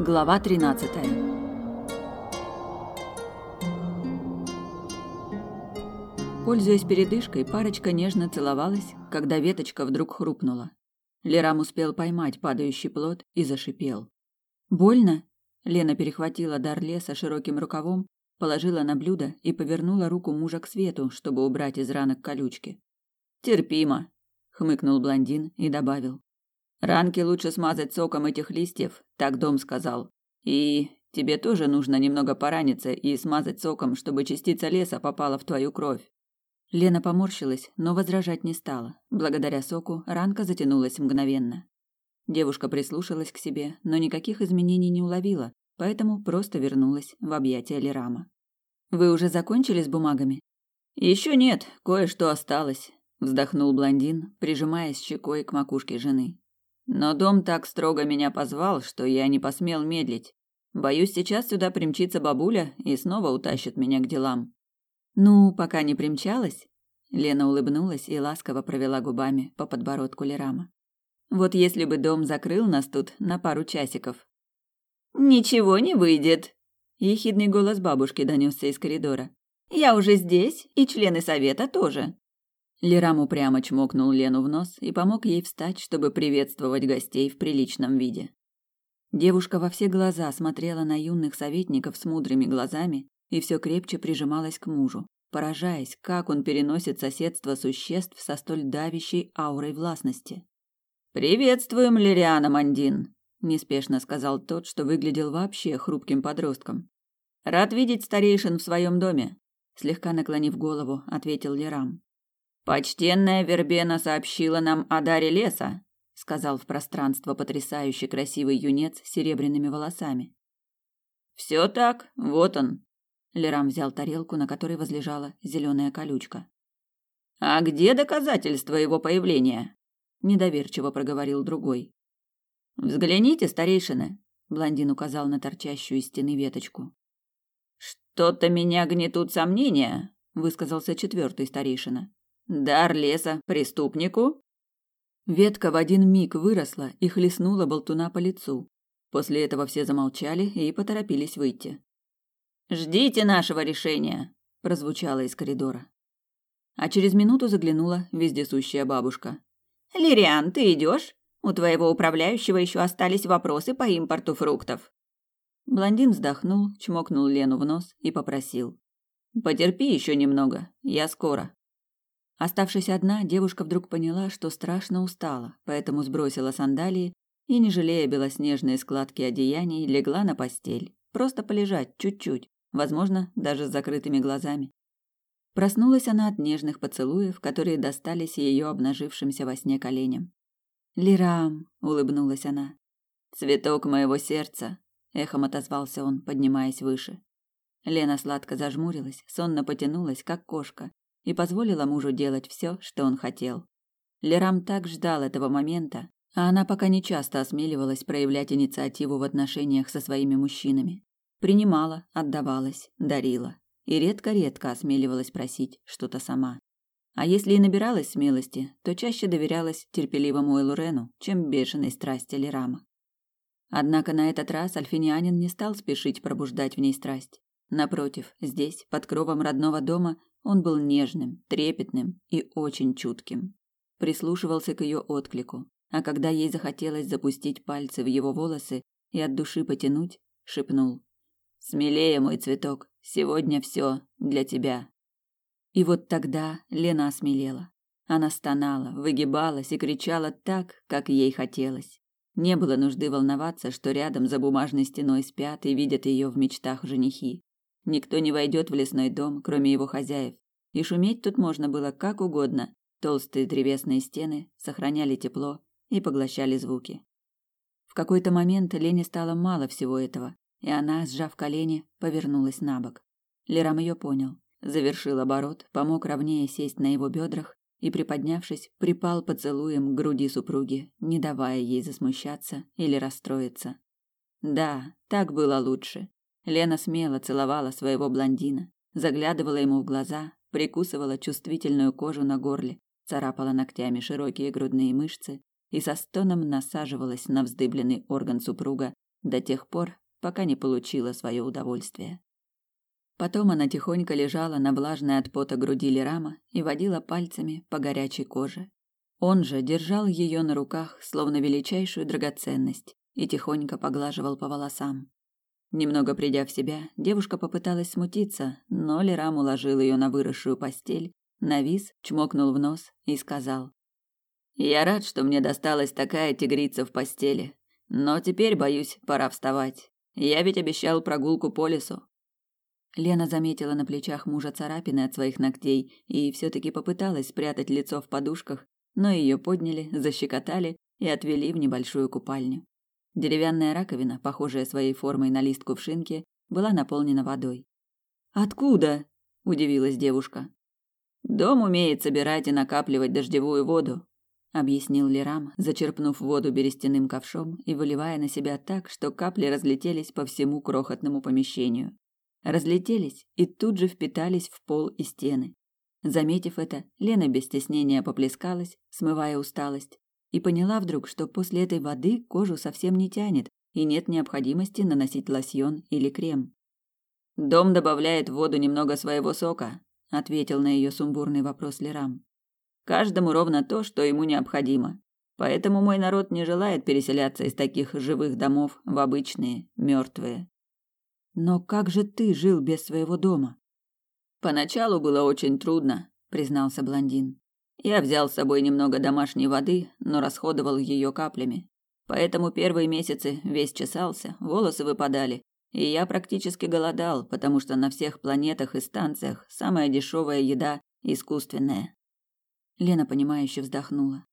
Глава 13. Пользуясь передышкой, парочка нежно целовалась, когда веточка вдруг хрупнула. Лерам успел поймать падающий плод и зашипел. «Больно?» Лена перехватила дар леса широким рукавом, положила на блюдо и повернула руку мужа к свету, чтобы убрать из ранок колючки. «Терпимо», — хмыкнул блондин и добавил. «Ранки лучше смазать соком этих листьев, так дом сказал. И тебе тоже нужно немного пораниться и смазать соком, чтобы частица леса попала в твою кровь. Лена поморщилась, но возражать не стала. Благодаря соку ранка затянулась мгновенно. Девушка прислушалась к себе, но никаких изменений не уловила, поэтому просто вернулась в объятия Лерама. «Вы уже закончили с бумагами?» «Еще нет, кое-что осталось», — вздохнул блондин, прижимаясь щекой к макушке жены. «Но дом так строго меня позвал, что я не посмел медлить. Боюсь, сейчас сюда примчится бабуля и снова утащит меня к делам. Ну, пока не примчалась, Лена улыбнулась и ласково провела губами по подбородку Лерама. Вот если бы дом закрыл нас тут на пару часиков. Ничего не выйдет, ехидный голос бабушки донесся из коридора. Я уже здесь, и члены совета тоже. Лерам упрямо чмокнул Лену в нос и помог ей встать, чтобы приветствовать гостей в приличном виде. Девушка во все глаза смотрела на юных советников с мудрыми глазами и все крепче прижималась к мужу, поражаясь, как он переносит соседство существ со столь давящей аурой властности. «Приветствуем, Лириана Мандин», – неспешно сказал тот, что выглядел вообще хрупким подростком. «Рад видеть старейшин в своем доме», – слегка наклонив голову, ответил Лерам. «Почтенная Вербена сообщила нам о даре леса», – сказал в пространство потрясающе красивый юнец с серебряными волосами. «Все так, вот он», Лерам взял тарелку, на которой возлежала зеленая колючка. А где доказательства его появления? недоверчиво проговорил другой. Взгляните, старейшины, блондин указал на торчащую из стены веточку. Что-то меня гнетут сомнения, высказался четвертый старейшина. Дар леса преступнику? Ветка в один миг выросла и хлестнула болтуна по лицу. После этого все замолчали и поторопились выйти. Ждите нашего решения, прозвучало из коридора. А через минуту заглянула вездесущая бабушка. Лириан, ты идешь? У твоего управляющего еще остались вопросы по импорту фруктов. Блондин вздохнул, чмокнул Лену в нос и попросил: "Потерпи еще немного, я скоро". Оставшись одна, девушка вдруг поняла, что страшно устала, поэтому сбросила сандалии и, не жалея белоснежные складки одеяний, легла на постель, просто полежать чуть-чуть, возможно, даже с закрытыми глазами. Проснулась она от нежных поцелуев, которые достались ее обнажившимся во сне коленям. «Лирам!» — улыбнулась она. «Цветок моего сердца!» — эхом отозвался он, поднимаясь выше. Лена сладко зажмурилась, сонно потянулась, как кошка, и позволила мужу делать все, что он хотел. Лерам так ждал этого момента, а она пока не часто осмеливалась проявлять инициативу в отношениях со своими мужчинами. Принимала, отдавалась, дарила. И редко-редко осмеливалась просить что-то сама. А если и набиралась смелости, то чаще доверялась терпеливому Элурену, чем бешеной страсти Лерама. Однако на этот раз альфинянин не стал спешить пробуждать в ней страсть. Напротив, здесь, под кровом родного дома, он был нежным, трепетным и очень чутким. Прислушивался к ее отклику, а когда ей захотелось запустить пальцы в его волосы и от души потянуть, шепнул Смелее, мой цветок, сегодня все для тебя. И вот тогда Лена осмелела. Она стонала, выгибалась и кричала так, как ей хотелось. Не было нужды волноваться, что рядом за бумажной стеной спят и видят ее в мечтах женихи. Никто не войдет в лесной дом, кроме его хозяев. И шуметь тут можно было как угодно. Толстые древесные стены сохраняли тепло и поглощали звуки. В какой-то момент Лене стало мало всего этого и она, сжав колени, повернулась на бок. Лерам ее понял, завершил оборот, помог ровнее сесть на его бедрах и, приподнявшись, припал поцелуем к груди супруги, не давая ей засмущаться или расстроиться. Да, так было лучше. Лена смело целовала своего блондина, заглядывала ему в глаза, прикусывала чувствительную кожу на горле, царапала ногтями широкие грудные мышцы и со стоном насаживалась на вздыбленный орган супруга, до тех пор, пока не получила свое удовольствие. Потом она тихонько лежала на влажной от пота груди Лерама и водила пальцами по горячей коже. Он же держал ее на руках, словно величайшую драгоценность, и тихонько поглаживал по волосам. Немного придя в себя, девушка попыталась смутиться, но Лерам уложил ее на выросшую постель, навис, чмокнул в нос и сказал: "Я рад, что мне досталась такая тигрица в постели, но теперь боюсь, пора вставать. Я ведь обещал прогулку по лесу". Лена заметила на плечах мужа царапины от своих ногтей и все таки попыталась спрятать лицо в подушках, но ее подняли, защекотали и отвели в небольшую купальню. Деревянная раковина, похожая своей формой на лист кувшинки, была наполнена водой. «Откуда?» – удивилась девушка. «Дом умеет собирать и накапливать дождевую воду», – объяснил Лерам, зачерпнув воду берестяным ковшом и выливая на себя так, что капли разлетелись по всему крохотному помещению. Разлетелись и тут же впитались в пол и стены. Заметив это, Лена без стеснения поплескалась, смывая усталость, и поняла вдруг, что после этой воды кожу совсем не тянет и нет необходимости наносить лосьон или крем. Дом добавляет в воду немного своего сока, ответил на ее сумбурный вопрос Лерам. Каждому ровно то, что ему необходимо. Поэтому мой народ не желает переселяться из таких живых домов в обычные, мертвые. Но как же ты жил без своего дома? Поначалу было очень трудно, признался блондин. Я взял с собой немного домашней воды, но расходовал ее каплями. Поэтому первые месяцы весь чесался, волосы выпадали, и я практически голодал, потому что на всех планетах и станциях самая дешевая еда искусственная. Лена понимающе вздохнула.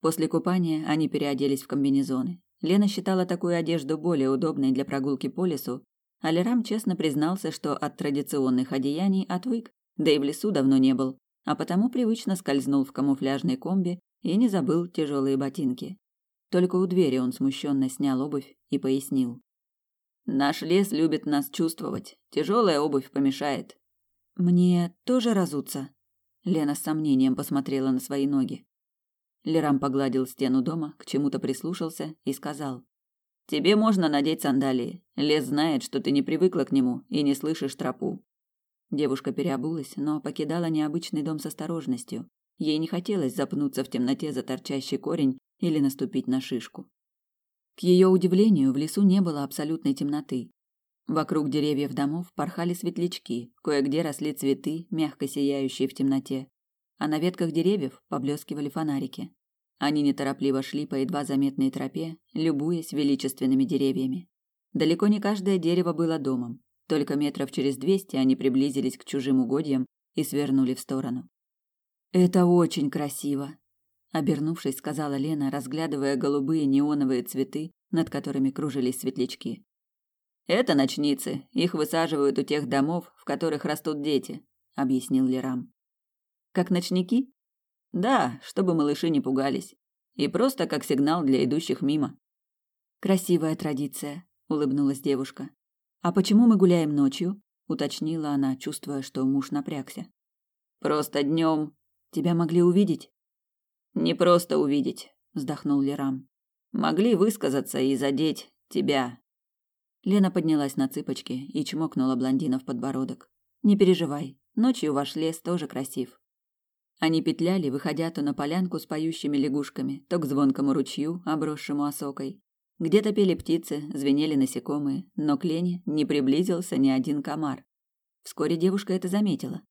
После купания они переоделись в комбинезоны. Лена считала такую одежду более удобной для прогулки по лесу, а Лерам честно признался, что от традиционных одеяний отвык, да и в лесу давно не был, а потому привычно скользнул в камуфляжной комби и не забыл тяжелые ботинки. Только у двери он смущенно снял обувь и пояснил. «Наш лес любит нас чувствовать. Тяжелая обувь помешает». «Мне тоже разуться?» Лена с сомнением посмотрела на свои ноги. Лерам погладил стену дома, к чему-то прислушался и сказал. «Тебе можно надеть сандалии. Лес знает, что ты не привыкла к нему и не слышишь тропу. Девушка переобулась, но покидала необычный дом с осторожностью. Ей не хотелось запнуться в темноте за торчащий корень или наступить на шишку. К ее удивлению, в лесу не было абсолютной темноты. Вокруг деревьев домов порхали светлячки, кое-где росли цветы, мягко сияющие в темноте, а на ветках деревьев поблескивали фонарики. Они неторопливо шли по едва заметной тропе, любуясь величественными деревьями. Далеко не каждое дерево было домом. Только метров через двести они приблизились к чужим угодьям и свернули в сторону. Это очень красиво, обернувшись, сказала Лена, разглядывая голубые неоновые цветы, над которыми кружились светлячки. Это ночницы, их высаживают у тех домов, в которых растут дети, объяснил Лерам. Как ночники? Да, чтобы малыши не пугались. И просто как сигнал для идущих мимо. Красивая традиция, улыбнулась девушка. А почему мы гуляем ночью? уточнила она, чувствуя, что муж напрягся. Просто днем. Тебя могли увидеть? Не просто увидеть, вздохнул Лерам. Могли высказаться и задеть тебя. Лена поднялась на цыпочки и чмокнула блондина в подбородок. Не переживай, ночью ваш лес тоже красив. Они петляли, выходя то на полянку с поющими лягушками, то к звонкому ручью, обросшему осокой. Где-то пели птицы, звенели насекомые, но к Лене не приблизился ни один комар. Вскоре девушка это заметила.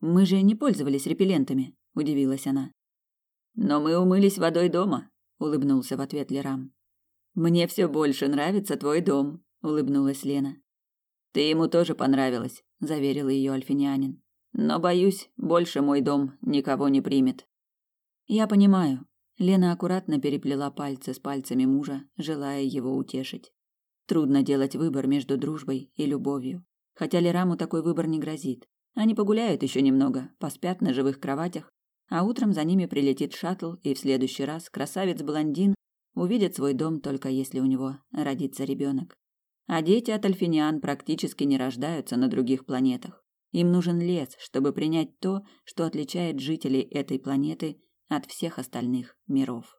«Мы же не пользовались репеллентами», – удивилась она. «Но мы умылись водой дома», – улыбнулся в ответ Лерам. «Мне все больше нравится твой дом», – улыбнулась Лена. «Ты ему тоже понравилась», – заверил ее альфинянин. «Но, боюсь, больше мой дом никого не примет». «Я понимаю», Лена аккуратно переплела пальцы с пальцами мужа, желая его утешить. Трудно делать выбор между дружбой и любовью. Хотя Лераму такой выбор не грозит. Они погуляют еще немного, поспят на живых кроватях, а утром за ними прилетит шаттл, и в следующий раз красавец-блондин увидит свой дом только если у него родится ребенок. А дети от альфиниан практически не рождаются на других планетах. Им нужен лес, чтобы принять то, что отличает жителей этой планеты от всех остальных миров.